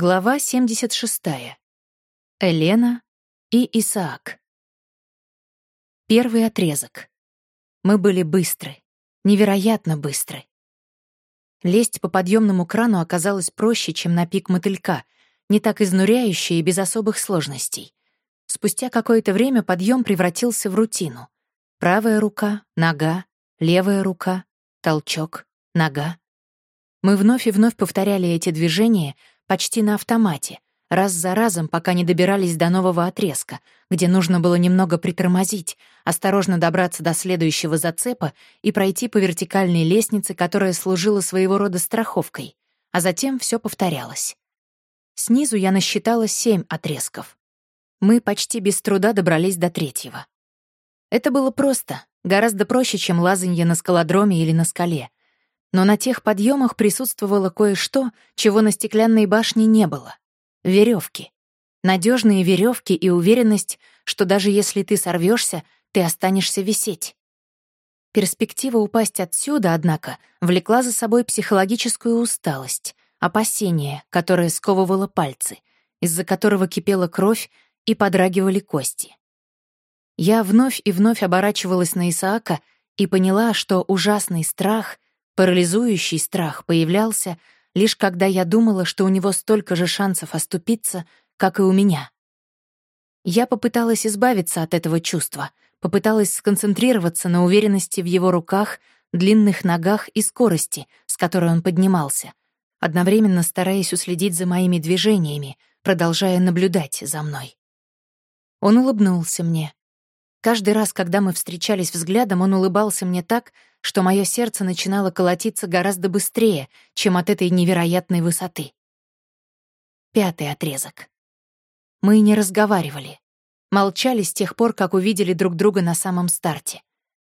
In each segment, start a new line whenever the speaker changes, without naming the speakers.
Глава 76. Элена и Исаак. Первый отрезок. Мы были быстры, невероятно быстры. Лезть по подъемному крану оказалось проще, чем на пик мотылька, не так изнуряюще и без особых сложностей. Спустя какое-то время подъем превратился в рутину. Правая рука, нога, левая рука, толчок, нога. Мы вновь и вновь повторяли эти движения — почти на автомате, раз за разом, пока не добирались до нового отрезка, где нужно было немного притормозить, осторожно добраться до следующего зацепа и пройти по вертикальной лестнице, которая служила своего рода страховкой, а затем все повторялось. Снизу я насчитала семь отрезков. Мы почти без труда добрались до третьего. Это было просто, гораздо проще, чем лазанье на скалодроме или на скале — но на тех подъемах присутствовало кое-что, чего на стеклянной башне не было. Веревки. Надежные веревки и уверенность, что даже если ты сорвешься, ты останешься висеть. Перспектива упасть отсюда, однако, влекла за собой психологическую усталость, опасение, которое сковывало пальцы, из-за которого кипела кровь и подрагивали кости. Я вновь и вновь оборачивалась на Исаака и поняла, что ужасный страх — Парализующий страх появлялся лишь когда я думала, что у него столько же шансов оступиться, как и у меня. Я попыталась избавиться от этого чувства, попыталась сконцентрироваться на уверенности в его руках, длинных ногах и скорости, с которой он поднимался, одновременно стараясь уследить за моими движениями, продолжая наблюдать за мной. Он улыбнулся мне. Каждый раз, когда мы встречались взглядом, он улыбался мне так, что мое сердце начинало колотиться гораздо быстрее, чем от этой невероятной высоты. Пятый отрезок. Мы не разговаривали. Молчали с тех пор, как увидели друг друга на самом старте.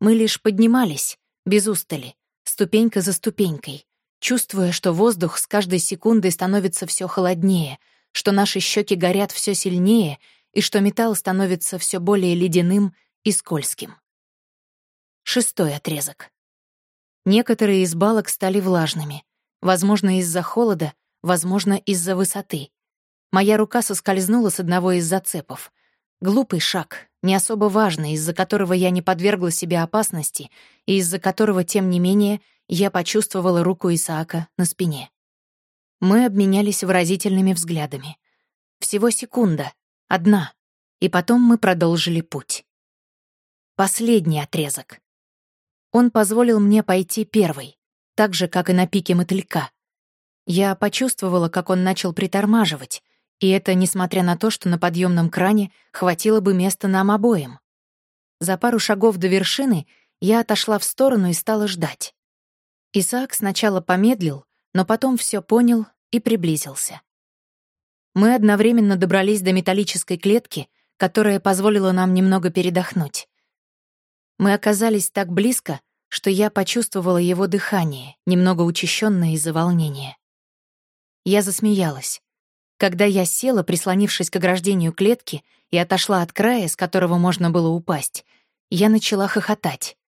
Мы лишь поднимались, без устали, ступенька за ступенькой, чувствуя, что воздух с каждой секундой становится все холоднее, что наши щеки горят все сильнее и что металл становится все более ледяным и скользким. Шестой отрезок. Некоторые из балок стали влажными. Возможно, из-за холода, возможно, из-за высоты. Моя рука соскользнула с одного из зацепов. Глупый шаг, не особо важный, из-за которого я не подвергла себе опасности и из-за которого, тем не менее, я почувствовала руку Исаака на спине. Мы обменялись выразительными взглядами. Всего секунда, одна, и потом мы продолжили путь. Последний отрезок. Он позволил мне пойти первой, так же, как и на пике мотылька. Я почувствовала, как он начал притормаживать, и это несмотря на то, что на подъемном кране хватило бы места нам обоим. За пару шагов до вершины я отошла в сторону и стала ждать. Исаак сначала помедлил, но потом все понял и приблизился. Мы одновременно добрались до металлической клетки, которая позволила нам немного передохнуть. Мы оказались так близко, что я почувствовала его дыхание, немного учащенное из-за волнения. Я засмеялась. Когда я села, прислонившись к ограждению клетки, и отошла от края, с которого можно было упасть, я начала хохотать.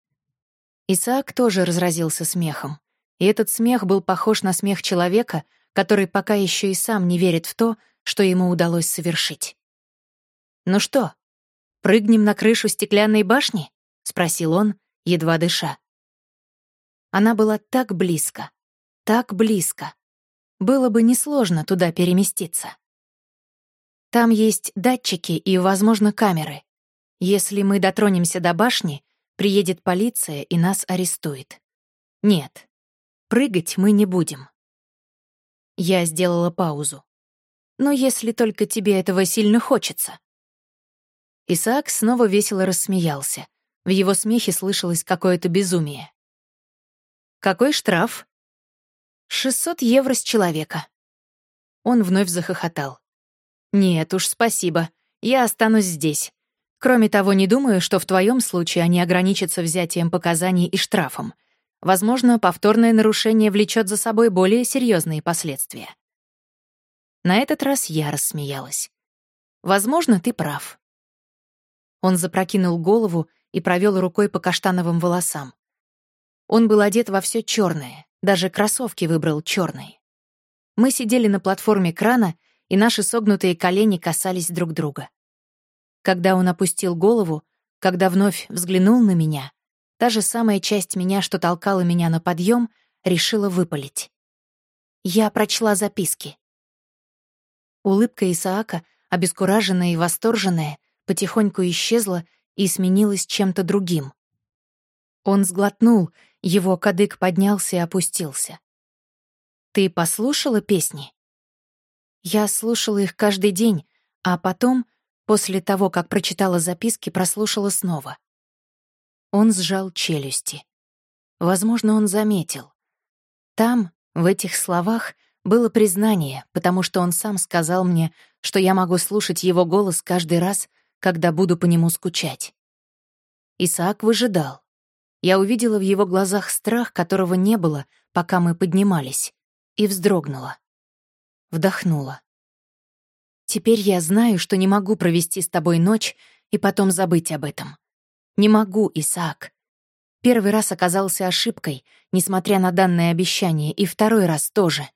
Исаак тоже разразился смехом. И этот смех был похож на смех человека, который пока еще и сам не верит в то, что ему удалось совершить. «Ну что, прыгнем на крышу стеклянной башни?» — спросил он, едва дыша. Она была так близко, так близко. Было бы несложно туда переместиться. Там есть датчики и, возможно, камеры. Если мы дотронемся до башни, приедет полиция и нас арестует. Нет, прыгать мы не будем. Я сделала паузу. Но если только тебе этого сильно хочется. Исаак снова весело рассмеялся. В его смехе слышалось какое-то безумие. «Какой штраф?» «600 евро с человека». Он вновь захохотал. «Нет уж, спасибо. Я останусь здесь. Кроме того, не думаю, что в твоем случае они ограничатся взятием показаний и штрафом. Возможно, повторное нарушение влечет за собой более серьезные последствия». На этот раз я рассмеялась. «Возможно, ты прав». Он запрокинул голову и провел рукой по каштановым волосам. Он был одет во все черное, даже кроссовки выбрал черные. Мы сидели на платформе крана, и наши согнутые колени касались друг друга. Когда он опустил голову, когда вновь взглянул на меня, та же самая часть меня, что толкала меня на подъем, решила выпалить. Я прочла записки. Улыбка Исаака, обескураженная и восторженная, потихоньку исчезла и сменилась чем-то другим. Он сглотнул, его кадык поднялся и опустился. «Ты послушала песни?» Я слушала их каждый день, а потом, после того, как прочитала записки, прослушала снова. Он сжал челюсти. Возможно, он заметил. Там, в этих словах, было признание, потому что он сам сказал мне, что я могу слушать его голос каждый раз, когда буду по нему скучать. Исаак выжидал. Я увидела в его глазах страх, которого не было, пока мы поднимались, и вздрогнула. Вдохнула. «Теперь я знаю, что не могу провести с тобой ночь и потом забыть об этом. Не могу, Исаак. Первый раз оказался ошибкой, несмотря на данное обещание, и второй раз тоже.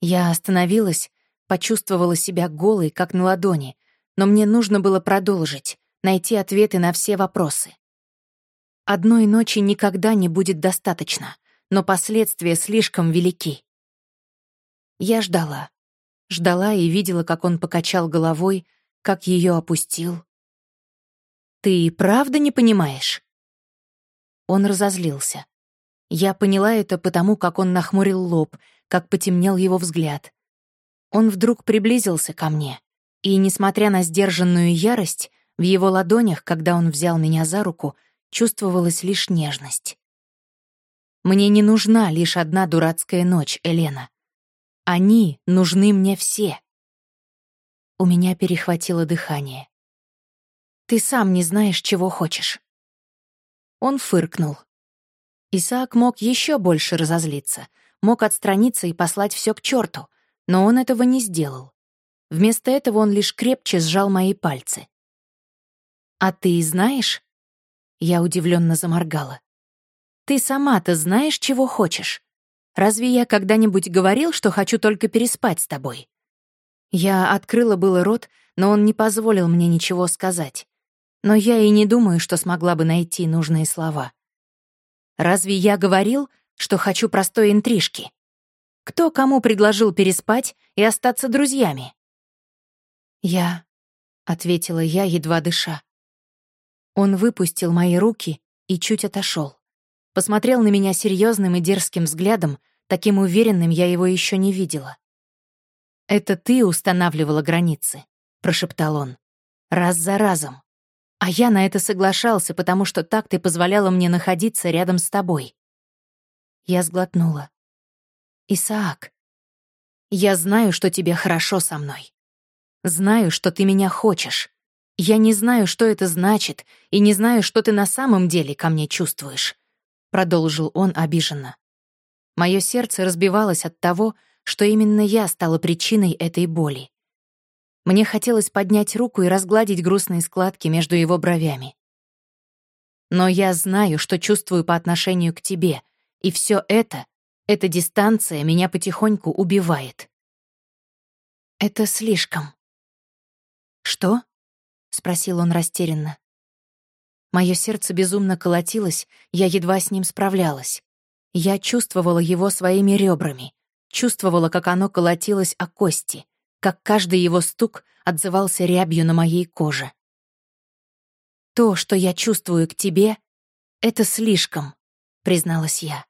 Я остановилась, почувствовала себя голой, как на ладони, но мне нужно было продолжить, найти ответы на все вопросы. Одной ночи никогда не будет достаточно, но последствия слишком велики. Я ждала. Ждала и видела, как он покачал головой, как ее опустил. «Ты правда не понимаешь?» Он разозлился. Я поняла это потому, как он нахмурил лоб, как потемнел его взгляд. Он вдруг приблизился ко мне, и, несмотря на сдержанную ярость, в его ладонях, когда он взял меня за руку, чувствовалась лишь нежность. «Мне не нужна лишь одна дурацкая ночь, Елена. Они нужны мне все. У меня перехватило дыхание. Ты сам не знаешь, чего хочешь. Он фыркнул. Исаак мог еще больше разозлиться, мог отстраниться и послать все к черту, но он этого не сделал. Вместо этого он лишь крепче сжал мои пальцы. «А ты знаешь?» Я удивленно заморгала. «Ты сама-то знаешь, чего хочешь? Разве я когда-нибудь говорил, что хочу только переспать с тобой?» Я открыла было рот, но он не позволил мне ничего сказать. Но я и не думаю, что смогла бы найти нужные слова. Разве я говорил, что хочу простой интрижки? Кто кому предложил переспать и остаться друзьями? «Я», — ответила я, едва дыша. Он выпустил мои руки и чуть отошел посмотрел на меня серьезным и дерзким взглядом, таким уверенным я его еще не видела. «Это ты устанавливала границы», — прошептал он, — «раз за разом. А я на это соглашался, потому что так ты позволяла мне находиться рядом с тобой». Я сглотнула. «Исаак, я знаю, что тебе хорошо со мной. Знаю, что ты меня хочешь. Я не знаю, что это значит, и не знаю, что ты на самом деле ко мне чувствуешь. — продолжил он обиженно. Мое сердце разбивалось от того, что именно я стала причиной этой боли. Мне хотелось поднять руку и разгладить грустные складки между его бровями. Но я знаю, что чувствую по отношению к тебе, и все это, эта дистанция меня потихоньку убивает. Это слишком. Что? спросил он растерянно. Мое сердце безумно колотилось, я едва с ним справлялась. Я чувствовала его своими ребрами, чувствовала, как оно колотилось о кости, как каждый его стук отзывался рябью на моей коже. «То, что я чувствую к тебе, это слишком», — призналась я.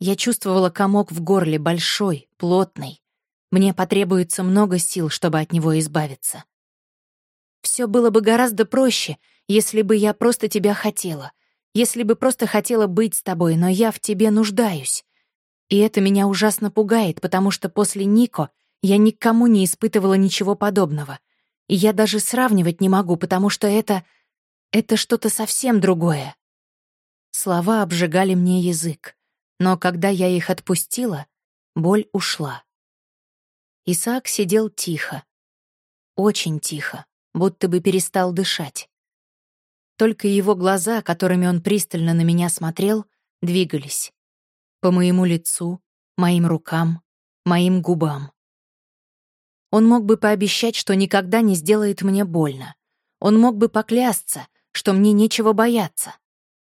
Я чувствовала комок в горле, большой, плотный. Мне потребуется много сил, чтобы от него избавиться. Все было бы гораздо проще, если бы я просто тебя хотела, если бы просто хотела быть с тобой, но я в тебе нуждаюсь. И это меня ужасно пугает, потому что после Нико я никому не испытывала ничего подобного. И я даже сравнивать не могу, потому что это... это что-то совсем другое. Слова обжигали мне язык, но когда я их отпустила, боль ушла. Исаак сидел тихо, очень тихо, будто бы перестал дышать. Только его глаза, которыми он пристально на меня смотрел, двигались. По моему лицу, моим рукам, моим губам. Он мог бы пообещать, что никогда не сделает мне больно. Он мог бы поклясться, что мне нечего бояться.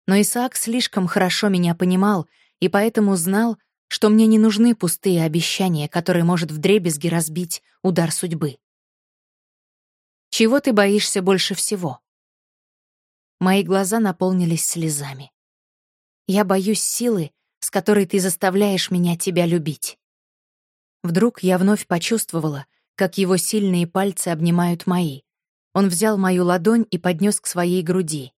Но Исаак слишком хорошо меня понимал и поэтому знал, что мне не нужны пустые обещания, которые может вдребезги разбить удар судьбы. Чего ты боишься больше всего? Мои глаза наполнились слезами. Я боюсь силы, с которой ты заставляешь меня тебя любить. Вдруг я вновь почувствовала, как его сильные пальцы обнимают мои. Он взял мою ладонь и поднес к своей груди.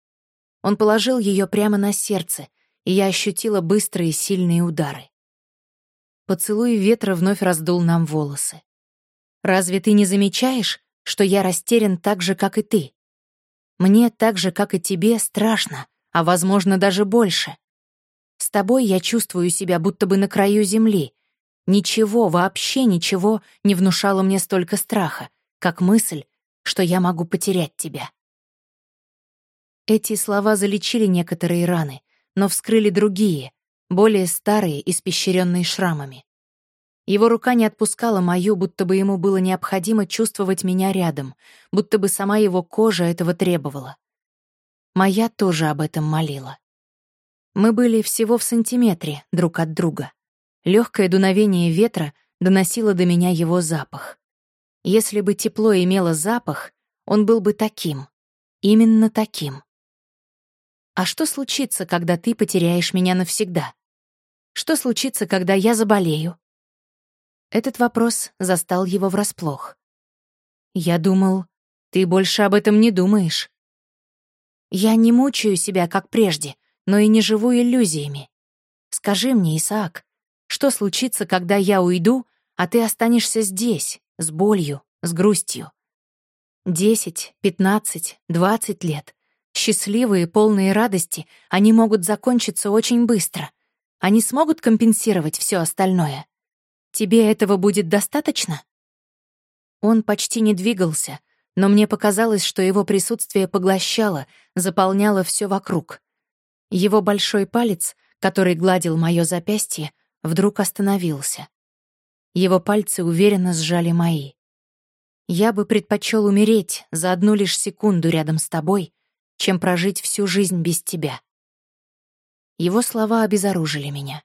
Он положил ее прямо на сердце, и я ощутила быстрые сильные удары. Поцелуй ветра вновь раздул нам волосы. «Разве ты не замечаешь, что я растерян так же, как и ты? Мне так же, как и тебе, страшно, а, возможно, даже больше. С тобой я чувствую себя будто бы на краю земли, Ничего, вообще ничего не внушало мне столько страха, как мысль, что я могу потерять тебя. Эти слова залечили некоторые раны, но вскрыли другие, более старые, испещренные шрамами. Его рука не отпускала мою, будто бы ему было необходимо чувствовать меня рядом, будто бы сама его кожа этого требовала. Моя тоже об этом молила. Мы были всего в сантиметре друг от друга. Легкое дуновение ветра доносило до меня его запах. Если бы тепло имело запах, он был бы таким. Именно таким. А что случится, когда ты потеряешь меня навсегда? Что случится, когда я заболею? Этот вопрос застал его врасплох. Я думал, ты больше об этом не думаешь. Я не мучаю себя, как прежде, но и не живу иллюзиями. Скажи мне, Исаак, что случится, когда я уйду, а ты останешься здесь, с болью, с грустью? Десять, пятнадцать, двадцать лет. Счастливые, полные радости, они могут закончиться очень быстро. Они смогут компенсировать все остальное. Тебе этого будет достаточно? Он почти не двигался, но мне показалось, что его присутствие поглощало, заполняло все вокруг. Его большой палец, который гладил мое запястье, вдруг остановился. Его пальцы уверенно сжали мои. Я бы предпочел умереть за одну лишь секунду рядом с тобой, чем прожить всю жизнь без тебя. Его слова обезоружили меня.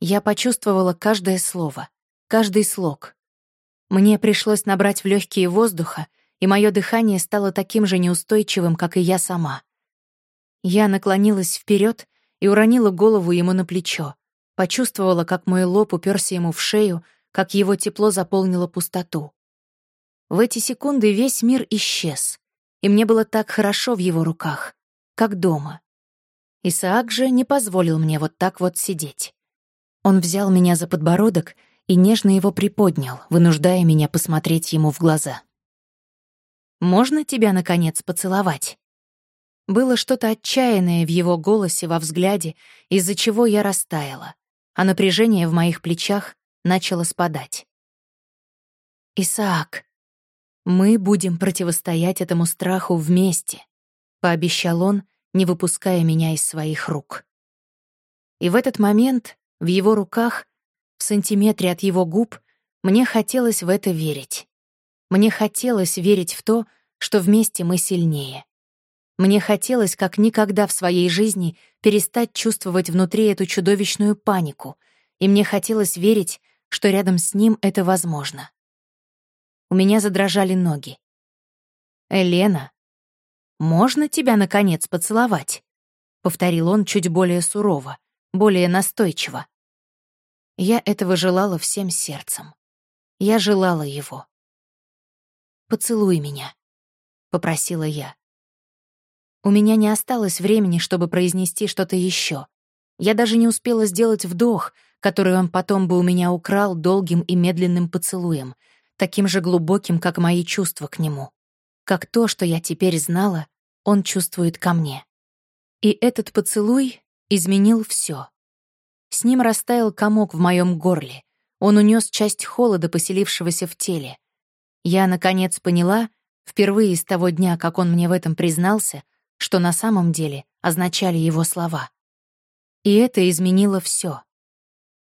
Я почувствовала каждое слово, каждый слог. Мне пришлось набрать в легкие воздуха, и мое дыхание стало таким же неустойчивым, как и я сама. Я наклонилась вперед и уронила голову ему на плечо, Почувствовала, как мой лоб уперся ему в шею, как его тепло заполнило пустоту. В эти секунды весь мир исчез, и мне было так хорошо в его руках, как дома. Исаак же не позволил мне вот так вот сидеть. Он взял меня за подбородок и нежно его приподнял, вынуждая меня посмотреть ему в глаза. «Можно тебя, наконец, поцеловать?» Было что-то отчаянное в его голосе, во взгляде, из-за чего я растаяла а напряжение в моих плечах начало спадать. «Исаак, мы будем противостоять этому страху вместе», — пообещал он, не выпуская меня из своих рук. И в этот момент в его руках, в сантиметре от его губ, мне хотелось в это верить. Мне хотелось верить в то, что вместе мы сильнее. Мне хотелось как никогда в своей жизни перестать чувствовать внутри эту чудовищную панику, и мне хотелось верить, что рядом с ним это возможно. У меня задрожали ноги. «Елена, можно тебя, наконец, поцеловать?» — повторил он чуть более сурово, более настойчиво. Я этого желала всем сердцем. Я желала его. «Поцелуй меня», — попросила я. У меня не осталось времени, чтобы произнести что-то еще. Я даже не успела сделать вдох, который он потом бы у меня украл долгим и медленным поцелуем, таким же глубоким, как мои чувства к нему. Как то, что я теперь знала, он чувствует ко мне. И этот поцелуй изменил все. С ним растаял комок в моем горле. Он унес часть холода, поселившегося в теле. Я, наконец, поняла, впервые с того дня, как он мне в этом признался, что на самом деле означали его слова. И это изменило все.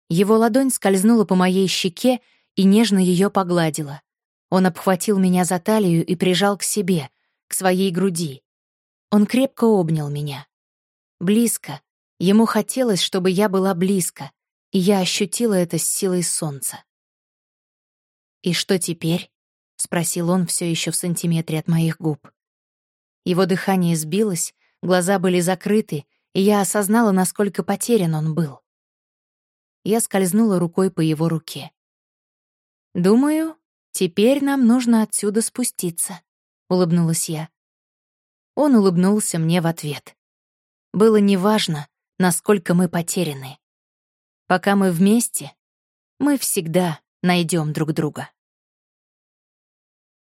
Его ладонь скользнула по моей щеке и нежно ее погладила. Он обхватил меня за талию и прижал к себе, к своей груди. Он крепко обнял меня. Близко. Ему хотелось, чтобы я была близко, и я ощутила это с силой солнца. «И что теперь?» — спросил он все еще в сантиметре от моих губ. Его дыхание сбилось, глаза были закрыты, и я осознала, насколько потерян он был. Я скользнула рукой по его руке. «Думаю, теперь нам нужно отсюда спуститься», — улыбнулась я. Он улыбнулся мне в ответ. Было неважно, насколько мы потеряны. Пока мы вместе, мы всегда найдем друг друга.